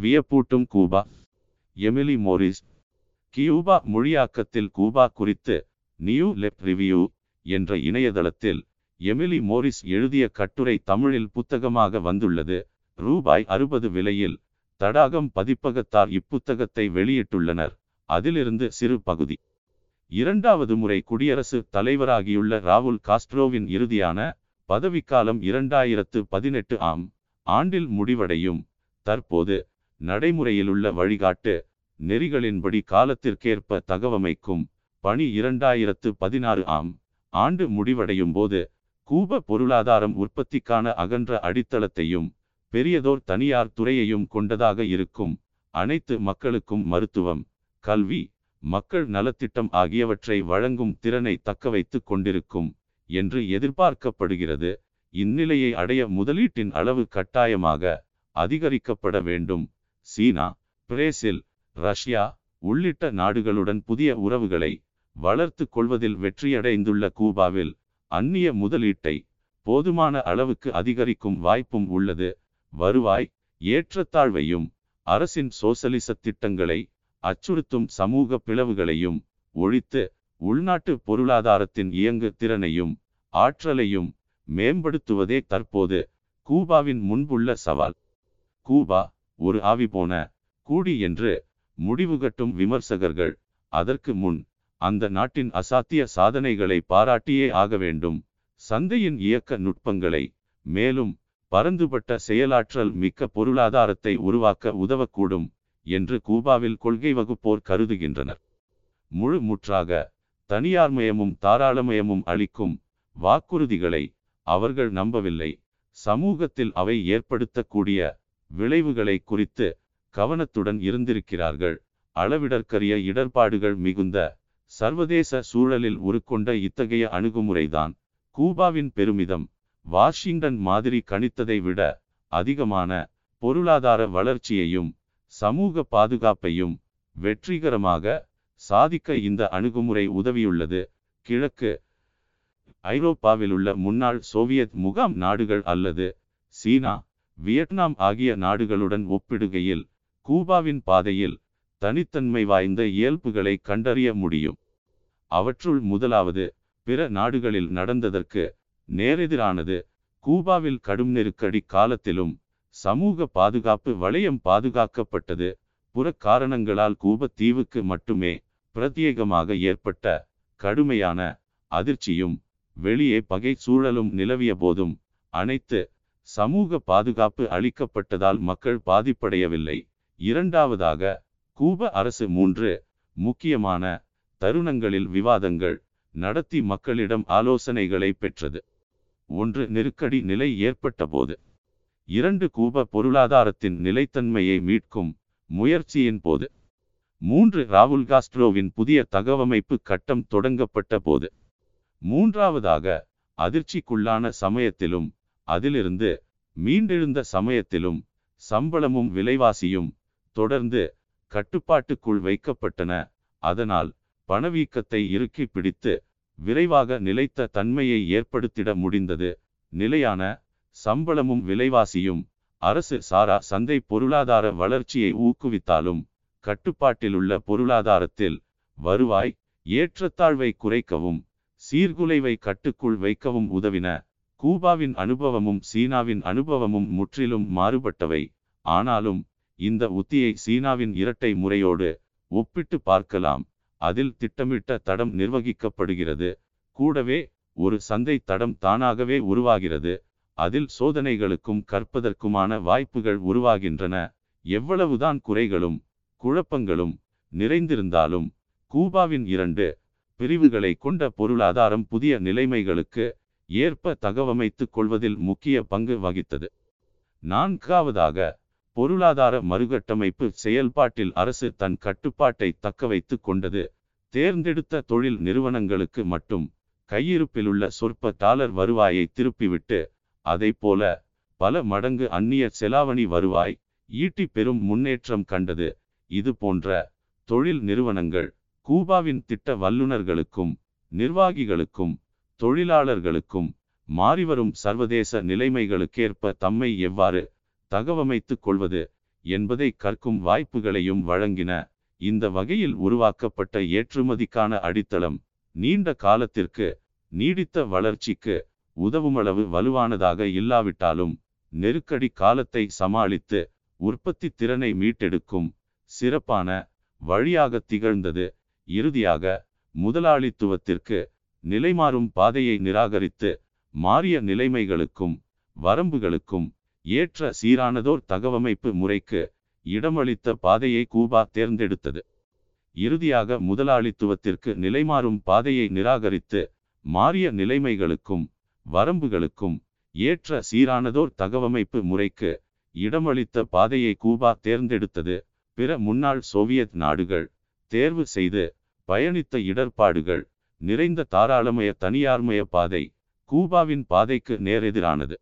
வியப்பூட்டும் கூபா. Emily Morris. Cuba மொழியாக்கத்தில் Cuba குறித்து new லெப் review என்ற இணையதளத்தில் எமிலி மோரிஸ் எழுதிய கட்டுரை தமிழில் புத்தகமாக வந்துள்ளது. ரூபாய் அறுபது விலையில் தடாகம் பதிப்பகத்தார் இப்புத்தகத்தை வெளியிட்டுள்ளனர். அதிலிருந்து சிறு பகுதி. இரண்டாவது முறை குடியரசு தலைவராகியுள்ள ராகுல் காஸ்ட்ரோவின் இறுதியான பதவிக்காலம் இரண்டாயிரத்து பதினெட்டு ஆம் ஆண்டில் முடிவடையும். தற்போது நடைமுறையிலுள்ள வழிகாட்டு நெறிகளின்படி காலத்திற்கேற்ப தகவமைக்கும் பணி இரண்டாயிரத்து பதினாறு ஆம் ஆண்டு முடிவடையும் போது கூப பொருளாதாரம் உற்பத்திக்கான அகன்ற அடித்தளத்தையும் பெரியதோர் தனியார் துறையையும் கொண்டதாக இருக்கும் அனைத்து மக்களுக்கும் மருத்துவம் கல்வி மக்கள் நலத்திட்டம் ஆகியவற்றை வழங்கும் திறனை தக்கவைத்துக் கொண்டிருக்கும் என்று எதிர்பார்க்கப்படுகிறது. இந்நிலையை அடைய முதலீட்டின் அளவு கட்டாயமாக அதிகரிக்கப்பட வேண்டும். சீனா பிரேசில் ரஷ்யா உள்ளிட்ட நாடுகளுடன் புதிய உறவுகளை வளர்த்து கொள்வதில் வெற்றியடைந்துள்ள கூபாவில் அந்நிய முதலீட்டை போதுமான அளவுக்கு அதிகரிக்கும் வாய்ப்பும் உள்ளது. வருவாய் ஏற்றத்தாழ்வையும் அரசின் சோசலிச திட்டங்களை அச்சுறுத்தும் சமூக பிளவுகளையும் ஒழித்து உள்நாட்டு பொருளாதாரத்தின் இயங்கு திறனையும் ஆற்றலையும் மேம்படுத்துவதே தற்போது கூபாவின் முன்புள்ள சவால். கூபா ஒரு ஆவி போன கூடி என்று முடிவுகட்டும் விமர்சகர்கள். அதற்கு முன் அந்த நாட்டின் அசாத்திய சாதனைகளை பாராட்டியே ஆக வேண்டும். சந்தையின் இயக்க நுட்பங்களை மேலும் பரந்துபட்ட செயலாற்றல் மிக்க பொருளாதாரத்தை உருவாக்க உதவக்கூடும் என்று கூபாவில் கொள்கை வகுப்போர் கருதுகின்றனர். முழு முற்றாக தனியார்மயமும் தாராளமயமும் அளிக்கும் வாக்குறுதிகளை அவர்கள் நம்பவில்லை. சமூகத்தில் அவை ஏற்படுத்தக்கூடிய விளைவுகளை குறித்து கவனத்துடன் இருந்திருக்கிறார்கள். அளவிடற்கரிய இடர்பாடுகள் மிகுந்த சர்வதேச சூழலில் உருக்கொண்ட இத்தகைய அணுகுமுறைதான் கூபாவின் பெருமிதம். வாஷிங்டன் மாதிரி கணித்ததை விட அதிகமான பொருளாதார வளர்ச்சியையும் சமூக பாதுகாப்பையும் வெற்றிகரமாக சாதிக்க இந்த அணுகுமுறை உதவியுள்ளது. கிழக்கு ஐரோப்பாவில் உள்ள முன்னாள் சோவியத் முகாம் நாடுகள் அல்லது சீனா வியட்நாம் ஆகிய நாடுகளுடன் ஒப்பிடுகையில் கூபாவின் பாதையில் தனித்தன்மை வாய்ந்த இயல்புகளை கண்டறிய முடியும். அவற்றுள் முதலாவது பிற நாடுகளில் நடந்ததற்கு நேரெதிரானது கூபாவில் கடும் நெருக்கடி காலத்திலும் சமூக பாதுகாப்பு வளையம் பாதுகாக்கப்பட்டது புற காரணங்களால் கூப தீவுக்கு மட்டுமே பிரத்யேகமாக ஏற்பட்ட கடுமையான அதிர்ச்சியும் வெளியே பகை சூழலும் நிலவிய போதும் அனைத்து சமூக பாதுகாப்பு அளிக்கப்பட்டதால் மக்கள் பாதிப்படையவில்லை. இரண்டாவதாக கூப அரசு மூன்று முக்கியமான தருணங்களில் விவாதங்கள் நடத்தி மக்களிடம் ஆலோசனைகளை பெற்றது. ஒன்று நெருக்கடி நிலை ஏற்பட்டபோது. இரண்டு கூப பொருளாதாரத்தின் நிலைத்தன்மையை மீட்கும் முயற்சியின் போது. மூன்று ராகுல் காஸ்ட்ரோவின் புதிய தகவமைப்பு கட்டம் தொடங்கப்பட்ட போது மூன்றாவதாக அதிர்ச்சிக்குள்ளான சமயத்திலும் அதிலிருந்து மீண்டெழுந்த சமயத்திலும் சம்பளமும் விலைவாசியும் தொடர்ந்து கட்டுப்பாட்டுக்குள் வைக்கப்பட்டன. அதனால் பணவீக்கத்தை இறுக்கி பிடித்து விரைவாக நிலைத்த தன்மையை ஏற்படுத்திட முடிந்தது. நிலையான சம்பளமும் விலைவாசியும் அரசு சாரா சந்தை பொருளாதார வளர்ச்சியை ஊக்குவித்தாலும் கட்டுப்பாட்டிலுள்ள பொருளாதாரத்தில் வருவாய் ஏற்றத்தாழ்வை குறைக்கவும் சீர்குலைவை கட்டுக்குள் வைக்கவும் உதவின. கூபாவின் அனுபவமும் சீனாவின் அனுபவமும் முற்றிலும் மாறுபட்டவை. ஆனாலும் இந்த உத்தியை சீனாவின் இரட்டை முறையோடு ஒப்பிட்டு பார்க்கலாம். அதில் திட்டமிட்ட தடம் நிர்வகிக்கப்படுகிறது. கூடவே ஒரு சந்தை தடம் தானாகவே உருவாகிறது. அதில் சோதனைகளுக்கும் கற்பதற்குமான வாய்ப்புகள் உருவாகின்றன. எவ்வளவுதான் குறைகளும் குழப்பங்களும் நிறைந்திருந்தாலும் கூபாவின் இரண்டு பிரிவுகளை கொண்ட பொருளாதாரம் புதிய நிலைமைகளுக்கு ஏற்ப தகவமைத்துக் கொள்வதில் முக்கிய பங்கு வகித்தது. நான்காவதாக பொருளாதார மறுகட்டமைப்பு செயல்பாட்டில் அரசு தன் கட்டுப்பாட்டை தக்கவைத்துக் கொண்டது. தேர்ந்தெடுத்த தொழில் நிறுவனங்களுக்கு மட்டும் கையிருப்பிலுள்ள சொற்ப டாலர் வருவாயை திருப்பிவிட்டு போல பல மடங்கு அந்நிய செலாவணி வருவாய் ஈட்டி பெரும் முன்னேற்றம் கண்டது. இது போன்ற தொழில் நிறுவனங்கள் கூபாவின் திட்ட வல்லுநர்களுக்கும் நிர்வாகிகளுக்கும் தொழிலாளர்களுக்கும் மாறிவரும் சர்வதேச நிலைமைகளுக்கேற்ப தம்மை எவ்வாறு தகவமைத்துக் கொள்வது என்பதை கற்கும் வாய்ப்புகளையும் வழங்கின. இந்த வகையில் உருவாக்கப்பட்ட ஏற்றுமதிக்கான அடித்தளம் நீண்ட காலத்திற்கு நீடித்த வளர்ச்சிக்கு உதவுமளவு வலுவானதாக இல்லாவிட்டாலும் நெருக்கடி காலத்தை சமாளித்து உற்பத்தி திறனை மீட்டெடுக்கும் சிறப்பான வழியாக திகழ்ந்தது. இறுதியாக முதலாளித்துவத்திற்கு நிலைமாறும் பாதையை நிராகரித்து மாறிய நிலைமைகளுக்கும் வரம்புகளுக்கும் ஏற்ற சீரானதோர் தகவமைப்பு முறைக்கு இடமளித்த பாதையை கூபா தேர்ந்தெடுத்தது. இறுதியாக முதலாளித்துவத்திற்கு நிலைமாறும் பாதையை நிராகரித்து மாறிய நிலைமைகளுக்கும் வரம்புகளுக்கும் ஏற்ற சீரானதோர் தகவமைப்பு முறைக்கு இடமளித்த பாதையை கூபா தேர்ந்தெடுத்தது. பிற முன்னாள் சோவியத் நாடுகள் தேர்வு செய்து பயணித்த இடர்பாடுகள் நிறைந்த தாராளமய தனியார்மய பாதை கூபாவின் பாதைக்கு நேரெதிரானது.